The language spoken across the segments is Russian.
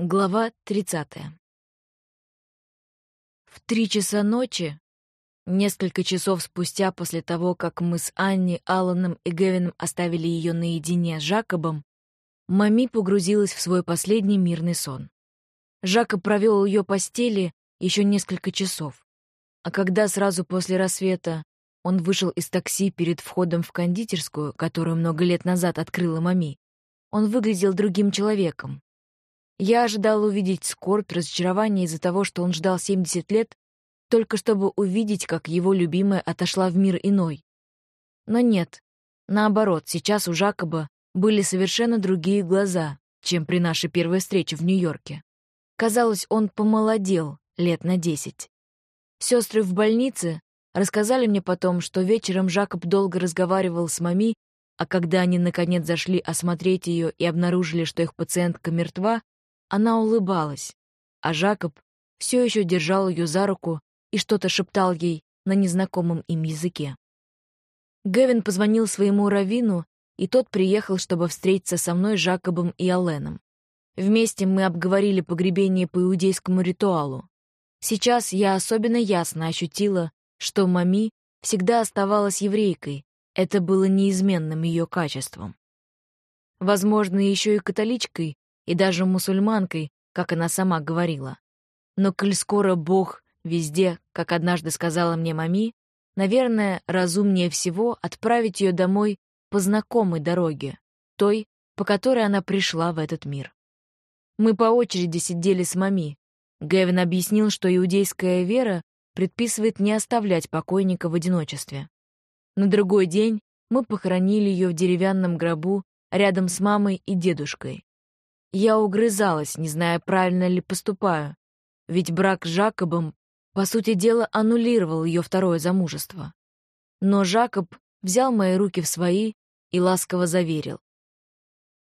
Глава 30. В три часа ночи, несколько часов спустя после того, как мы с Анни, Алланом и Гевином оставили ее наедине с Жакобом, Мами погрузилась в свой последний мирный сон. Жакоб провел ее постели еще несколько часов, а когда сразу после рассвета он вышел из такси перед входом в кондитерскую, которую много лет назад открыла Мами, он выглядел другим человеком, я ожидала увидеть скорбь, разочарование из-за того, что он ждал 70 лет, только чтобы увидеть, как его любимая отошла в мир иной. Но нет. Наоборот, сейчас у Жакоба были совершенно другие глаза, чем при нашей первой встрече в Нью-Йорке. Казалось, он помолодел лет на десять. Сестры в больнице рассказали мне потом, что вечером Жакоб долго разговаривал с мами, а когда они наконец зашли осмотреть ее и обнаружили, что их пациентка мертва, она улыбалась, а Жакоб все еще держал ее за руку и что-то шептал ей на незнакомом им языке. Гевин позвонил своему раввину, и тот приехал, чтобы встретиться со мной, Жакобом и Алленом. Вместе мы обговорили погребение по иудейскому ритуалу. Сейчас я особенно ясно ощутила, что Мами всегда оставалась еврейкой, это было неизменным ее качеством. Возможно, еще и католичкой, и даже мусульманкой, как она сама говорила. Но коль скоро Бог везде, как однажды сказала мне мами, наверное, разумнее всего отправить ее домой по знакомой дороге, той, по которой она пришла в этот мир. Мы по очереди сидели с мами. Гэвин объяснил, что иудейская вера предписывает не оставлять покойника в одиночестве. На другой день мы похоронили ее в деревянном гробу рядом с мамой и дедушкой. Я угрызалась, не зная, правильно ли поступаю, ведь брак с Жакобом, по сути дела, аннулировал ее второе замужество. Но Жакоб взял мои руки в свои и ласково заверил.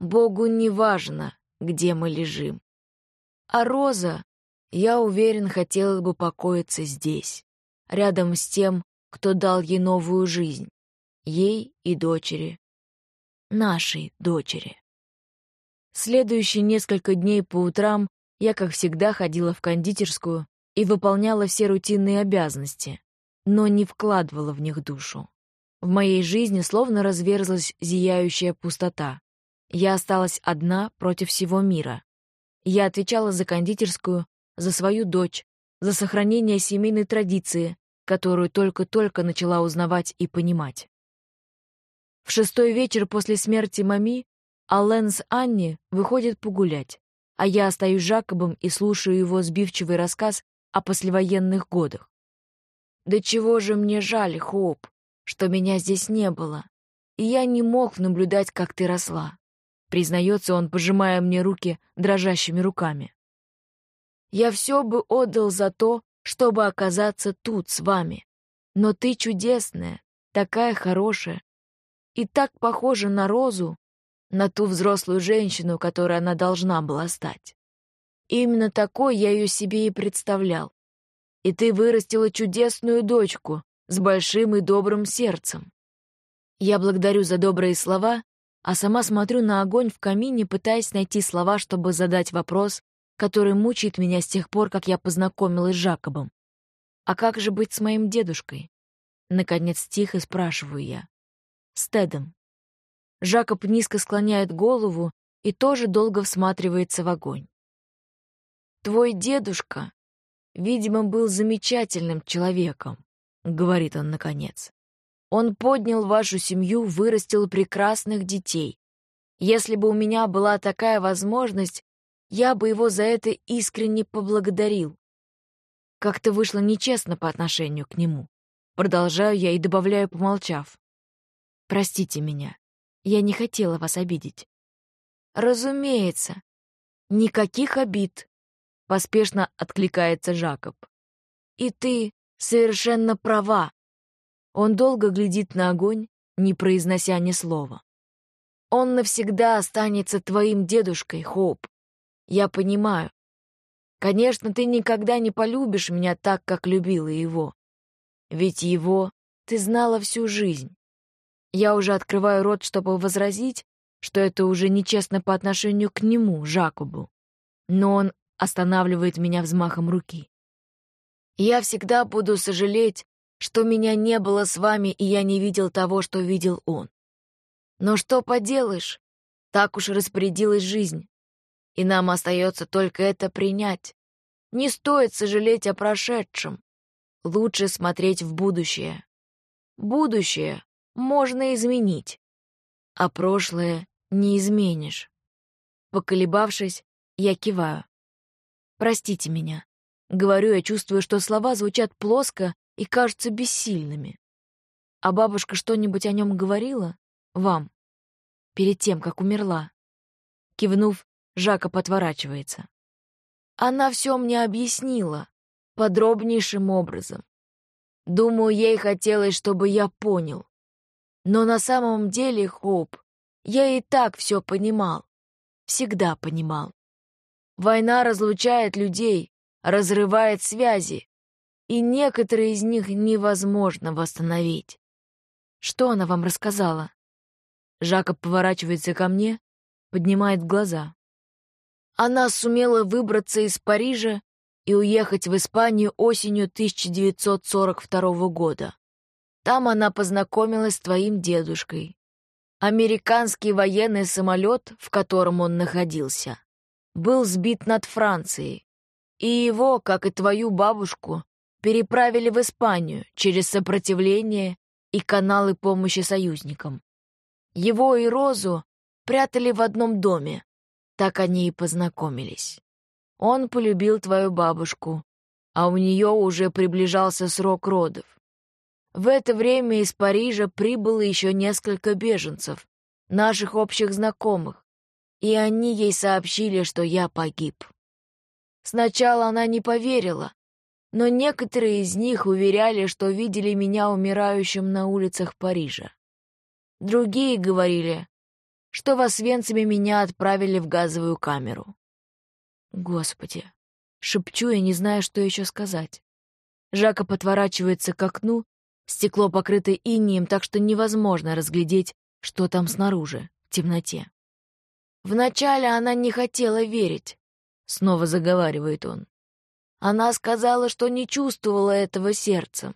«Богу не важно, где мы лежим. А Роза, я уверен, хотела бы покоиться здесь, рядом с тем, кто дал ей новую жизнь, ей и дочери, нашей дочери». Следующие несколько дней по утрам я, как всегда, ходила в кондитерскую и выполняла все рутинные обязанности, но не вкладывала в них душу. В моей жизни словно разверзлась зияющая пустота. Я осталась одна против всего мира. Я отвечала за кондитерскую, за свою дочь, за сохранение семейной традиции, которую только-только начала узнавать и понимать. В шестой вечер после смерти Мами а Лэн с Анни выходят погулять, а я остаюсь Жакобом и слушаю его сбивчивый рассказ о послевоенных годах. «Да чего же мне жаль, Хоуп, что меня здесь не было, и я не мог наблюдать, как ты росла», признается он, пожимая мне руки дрожащими руками. «Я все бы отдал за то, чтобы оказаться тут с вами, но ты чудесная, такая хорошая и так похожа на Розу, на ту взрослую женщину, которой она должна была стать. Именно такой я ее себе и представлял. И ты вырастила чудесную дочку с большим и добрым сердцем. Я благодарю за добрые слова, а сама смотрю на огонь в камине, пытаясь найти слова, чтобы задать вопрос, который мучает меня с тех пор, как я познакомилась с Жакобом. А как же быть с моим дедушкой? Наконец тихо спрашиваю я. С Тедом. Жакоб низко склоняет голову и тоже долго всматривается в огонь. «Твой дедушка, видимо, был замечательным человеком», — говорит он наконец. «Он поднял вашу семью, вырастил прекрасных детей. Если бы у меня была такая возможность, я бы его за это искренне поблагодарил. Как-то вышло нечестно по отношению к нему. Продолжаю я и добавляю, помолчав. Простите меня. Я не хотела вас обидеть». «Разумеется. Никаких обид», — поспешно откликается Жакоб. «И ты совершенно права». Он долго глядит на огонь, не произнося ни слова. «Он навсегда останется твоим дедушкой, Хоуп. Я понимаю. Конечно, ты никогда не полюбишь меня так, как любила его. Ведь его ты знала всю жизнь. Я уже открываю рот, чтобы возразить, что это уже нечестно по отношению к нему, Жакобу. но он останавливает меня взмахом руки. «Я всегда буду сожалеть, что меня не было с вами, и я не видел того, что видел он. Но что поделаешь, так уж распорядилась жизнь, и нам остается только это принять. Не стоит сожалеть о прошедшем. Лучше смотреть в будущее. Будущее можно изменить, а прошлое не изменишь. Поколебавшись, я киваю. «Простите меня». Говорю, я чувствую, что слова звучат плоско и кажутся бессильными. А бабушка что-нибудь о нем говорила? Вам. Перед тем, как умерла. Кивнув, Жака подворачивается. Она все мне объяснила, подробнейшим образом. Думаю, ей хотелось, чтобы я понял. Но на самом деле, Хоуп, я и так все понимал. Всегда понимал. Война разлучает людей, разрывает связи, и некоторые из них невозможно восстановить. Что она вам рассказала? Жакоб поворачивается ко мне, поднимает глаза. Она сумела выбраться из Парижа и уехать в Испанию осенью 1942 года. Там она познакомилась с твоим дедушкой. Американский военный самолет, в котором он находился, был сбит над Францией, и его, как и твою бабушку, переправили в Испанию через сопротивление и каналы помощи союзникам. Его и Розу прятали в одном доме, так они и познакомились. Он полюбил твою бабушку, а у нее уже приближался срок родов. В это время из Парижа прибыло еще несколько беженцев, наших общих знакомых, и они ей сообщили, что я погиб. Сначала она не поверила, но некоторые из них уверяли, что видели меня умирающим на улицах Парижа. Другие говорили, что в Освенциме меня отправили в газовую камеру. Господи, шепчу и не знаю, что еще сказать. Жака подворачивается к окну, стекло покрыто инием, так что невозможно разглядеть, что там снаружи, в темноте. Вначале она не хотела верить, снова заговаривает он. Она сказала, что не чувствовала этого сердцем,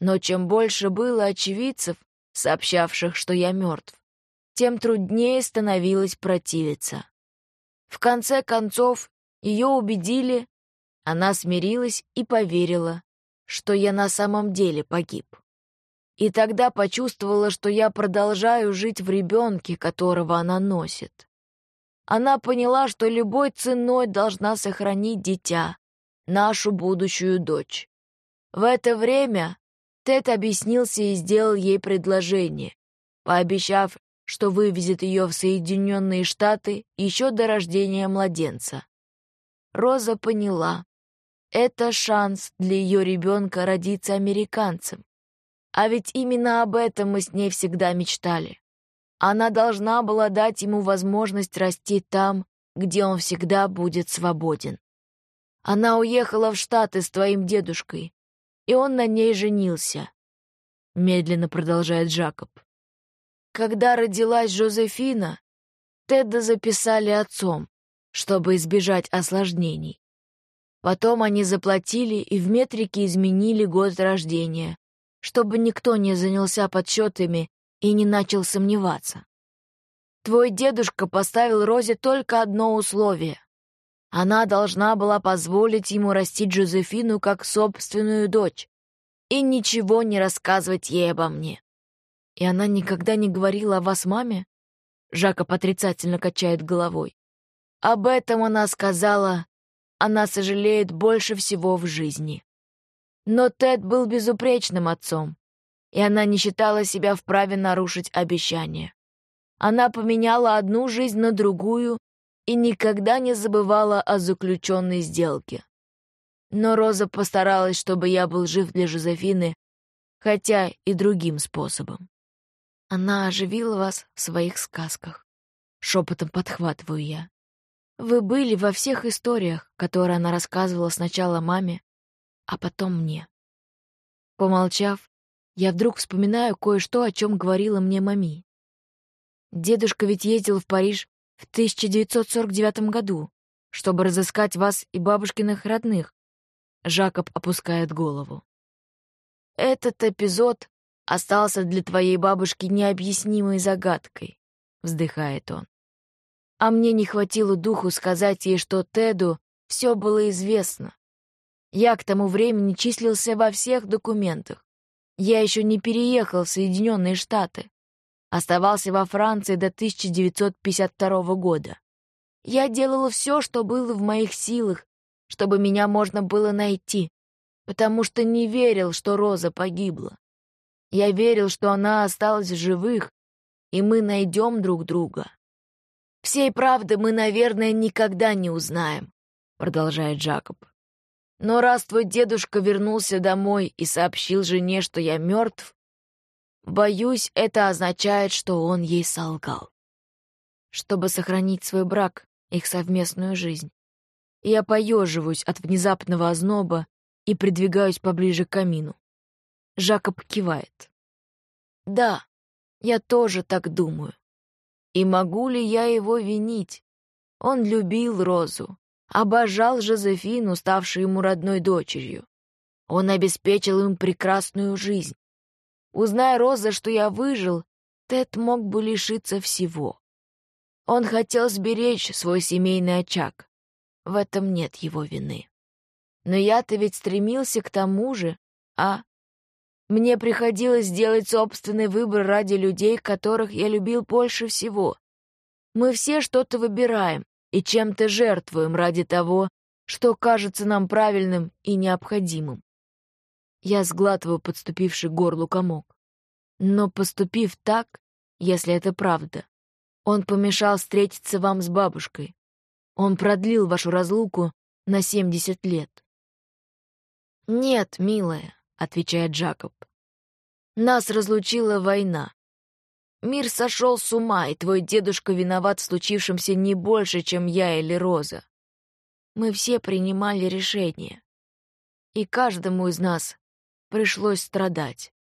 но чем больше было очевидцев, сообщавших, что я мертв, тем труднее становилось противиться. В конце концов, ее убедили, она смирилась и поверила, что я на самом деле погиб. И тогда почувствовала, что я продолжаю жить в ребенке, которого она носит. Она поняла, что любой ценой должна сохранить дитя, нашу будущую дочь. В это время Тед объяснился и сделал ей предложение, пообещав, что вывезет ее в Соединенные Штаты еще до рождения младенца. Роза поняла, это шанс для ее ребенка родиться американцем. А ведь именно об этом мы с ней всегда мечтали. Она должна была дать ему возможность расти там, где он всегда будет свободен. Она уехала в Штаты с твоим дедушкой, и он на ней женился. Медленно продолжает Джакоб. Когда родилась Жозефина, Тедда записали отцом, чтобы избежать осложнений. Потом они заплатили и в метрике изменили год рождения, чтобы никто не занялся подсчетами и не начал сомневаться. Твой дедушка поставил Розе только одно условие. Она должна была позволить ему растить Джозефину как собственную дочь и ничего не рассказывать ей обо мне. И она никогда не говорила о вас маме? Жака отрицательно качает головой. Об этом она сказала, она сожалеет больше всего в жизни. Но Тед был безупречным отцом, и она не считала себя вправе нарушить обещание. Она поменяла одну жизнь на другую и никогда не забывала о заключенной сделке. Но Роза постаралась, чтобы я был жив для Жозефины, хотя и другим способом. Она оживила вас в своих сказках. Шепотом подхватываю я. Вы были во всех историях, которые она рассказывала сначала маме, а потом мне. Помолчав, я вдруг вспоминаю кое-что, о чем говорила мне мами. Дедушка ведь ездил в Париж в 1949 году, чтобы разыскать вас и бабушкиных родных. Жакоб опускает голову. Этот эпизод остался для твоей бабушки необъяснимой загадкой, вздыхает он. А мне не хватило духу сказать ей, что Теду все было известно. Я к тому времени числился во всех документах. Я еще не переехал в Соединенные Штаты. Оставался во Франции до 1952 года. Я делала все, что было в моих силах, чтобы меня можно было найти, потому что не верил, что Роза погибла. Я верил, что она осталась в живых, и мы найдем друг друга. Всей правды мы, наверное, никогда не узнаем, продолжает Джакоб. Но раз твой дедушка вернулся домой и сообщил жене, что я мертв, боюсь, это означает, что он ей солгал. Чтобы сохранить свой брак, их совместную жизнь. Я поеживаюсь от внезапного озноба и придвигаюсь поближе к камину. Жакоб кивает. «Да, я тоже так думаю. И могу ли я его винить? Он любил Розу, обожал Жозефину, ставшую ему родной дочерью. Он обеспечил им прекрасную жизнь. Узная Роза, что я выжил, Тед мог бы лишиться всего. Он хотел сберечь свой семейный очаг. В этом нет его вины. Но я-то ведь стремился к тому же, а? Мне приходилось делать собственный выбор ради людей, которых я любил больше всего. Мы все что-то выбираем, и чем-то жертвуем ради того, что кажется нам правильным и необходимым. Я сглатываю подступивший горлу комок. Но поступив так, если это правда, он помешал встретиться вам с бабушкой. Он продлил вашу разлуку на 70 лет. «Нет, милая», — отвечает Джакоб. «Нас разлучила война. Мир сошел с ума, и твой дедушка виноват в случившемся не больше, чем я или Роза. Мы все принимали решения. И каждому из нас пришлось страдать.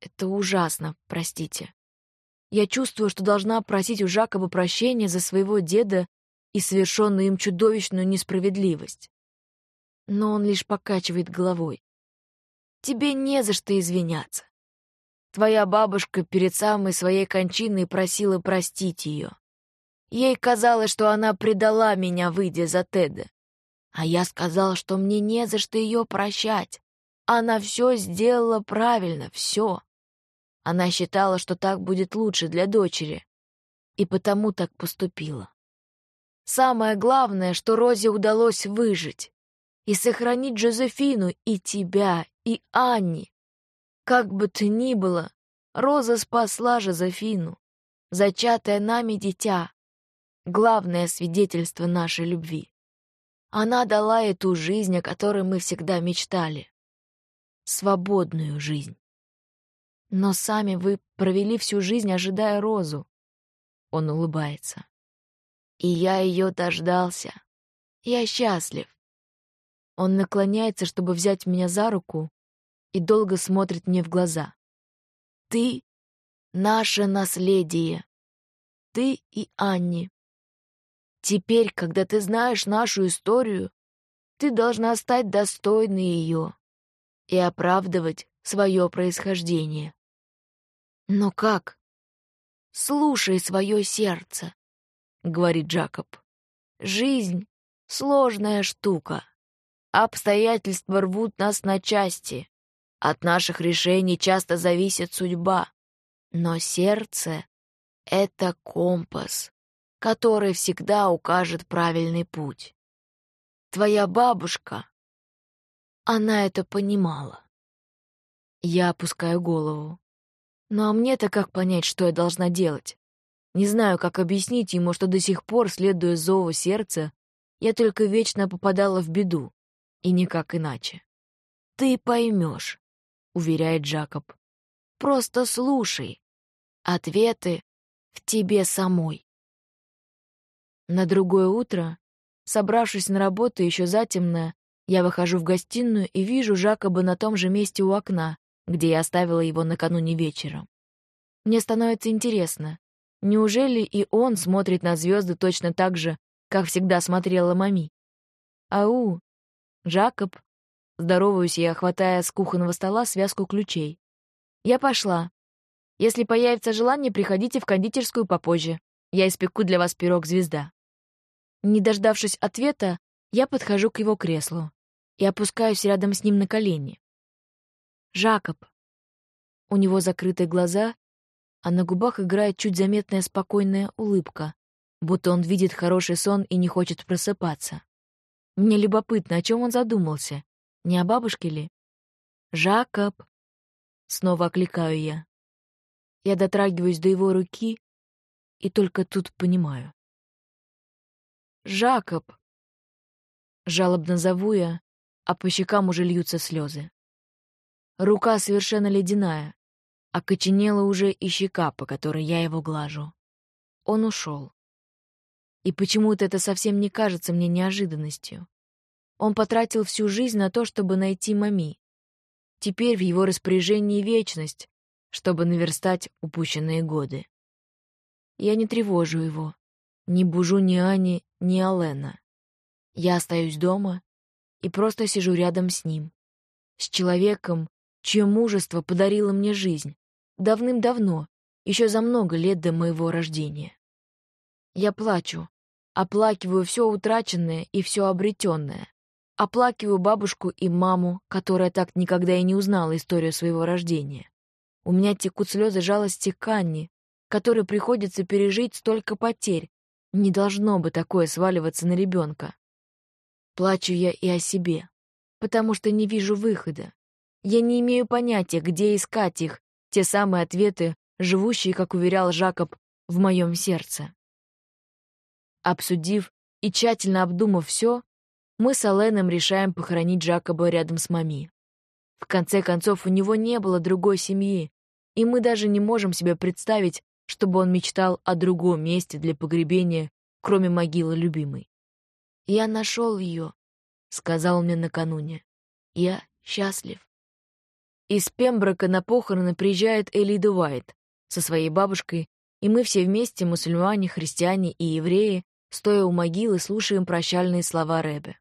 Это ужасно, простите. Я чувствую, что должна просить у Жакоба прощения за своего деда и совершенную им чудовищную несправедливость. Но он лишь покачивает головой. Тебе не за что извиняться. Твоя бабушка перед самой своей кончиной просила простить ее. Ей казалось, что она предала меня, выйдя за Теда. А я сказал, что мне не за что ее прощать. Она все сделала правильно, все. Она считала, что так будет лучше для дочери, и потому так поступила. Самое главное, что Розе удалось выжить и сохранить Джозефину и тебя, и Анни, как бы то ни было, Роза спасла Жозефину, зачатое нами дитя, главное свидетельство нашей любви. Она дала эту жизнь, о которой мы всегда мечтали. Свободную жизнь. Но сами вы провели всю жизнь, ожидая Розу. Он улыбается. И я ее дождался. Я счастлив. Он наклоняется, чтобы взять меня за руку, и долго смотрит мне в глаза. «Ты — наше наследие. Ты и Анни. Теперь, когда ты знаешь нашу историю, ты должна стать достойной ее и оправдывать свое происхождение. Но как? Слушай свое сердце, — говорит Джакоб. Жизнь — сложная штука. Обстоятельства рвут нас на части. От наших решений часто зависит судьба. Но сердце — это компас, который всегда укажет правильный путь. Твоя бабушка, она это понимала. Я опускаю голову. Ну а мне-то как понять, что я должна делать? Не знаю, как объяснить ему, что до сих пор, следуя зову сердца, я только вечно попадала в беду, и никак иначе. Ты поймешь, — уверяет Джакоб. «Просто слушай. Ответы в тебе самой». На другое утро, собравшись на работу еще затемно, я выхожу в гостиную и вижу Жакоба на том же месте у окна, где я оставила его накануне вечером. Мне становится интересно, неужели и он смотрит на звезды точно так же, как всегда смотрела мами. «Ау! Жакоб!» Здороваюсь я, хватая с кухонного стола связку ключей. «Я пошла. Если появится желание, приходите в кондитерскую попозже. Я испеку для вас пирог «Звезда». Не дождавшись ответа, я подхожу к его креслу и опускаюсь рядом с ним на колени. «Жакоб». У него закрыты глаза, а на губах играет чуть заметная спокойная улыбка, будто он видит хороший сон и не хочет просыпаться. Мне любопытно, о чем он задумался. Не о бабушке ли? «Жакоб!» Снова окликаю я. Я дотрагиваюсь до его руки и только тут понимаю. «Жакоб!» Жалобно зову я, а по щекам уже льются слезы. Рука совершенно ледяная, окоченела уже и щека, по которой я его глажу. Он ушел. И почему-то это совсем не кажется мне неожиданностью. Он потратил всю жизнь на то, чтобы найти Мами. Теперь в его распоряжении вечность, чтобы наверстать упущенные годы. Я не тревожу его, не бужу ни Ани, ни Алена. Я остаюсь дома и просто сижу рядом с ним, с человеком, чье мужество подарило мне жизнь, давным-давно, еще за много лет до моего рождения. Я плачу, оплакиваю все утраченное и все обретенное, оплакиваю бабушку и маму, которая так никогда и не узнала историю своего рождения. У меня текут слезы жалости к Анне, которой приходится пережить столько потерь. Не должно бы такое сваливаться на ребенка. Плачу я и о себе, потому что не вижу выхода. Я не имею понятия, где искать их, те самые ответы, живущие, как уверял Жакоб, в моем сердце. Обсудив и тщательно обдумав все, мы с Оленом решаем похоронить Жакоба рядом с Мами. В конце концов, у него не было другой семьи, и мы даже не можем себе представить, чтобы он мечтал о другом месте для погребения, кроме могилы любимой. «Я нашел ее», — сказал мне накануне. «Я счастлив». Из Пемброка на похороны приезжает Элида Уайт со своей бабушкой, и мы все вместе, мусульмане, христиане и евреи, стоя у могилы, слушаем прощальные слова Рэбе.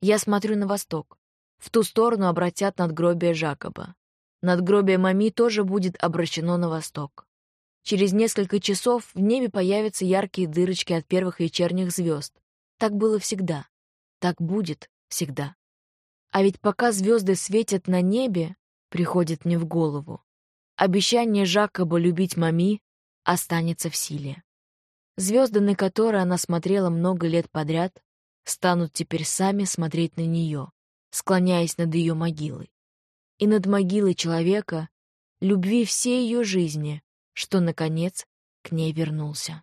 Я смотрю на восток. В ту сторону обратят надгробие Жакоба. Надгробие Мами тоже будет обращено на восток. Через несколько часов в небе появятся яркие дырочки от первых вечерних звезд. Так было всегда. Так будет всегда. А ведь пока звезды светят на небе, приходит мне в голову, обещание Жакоба любить Мами останется в силе. Звезды, на которые она смотрела много лет подряд, станут теперь сами смотреть на нее, склоняясь над ее могилой. И над могилой человека, любви всей ее жизни, что, наконец, к ней вернулся.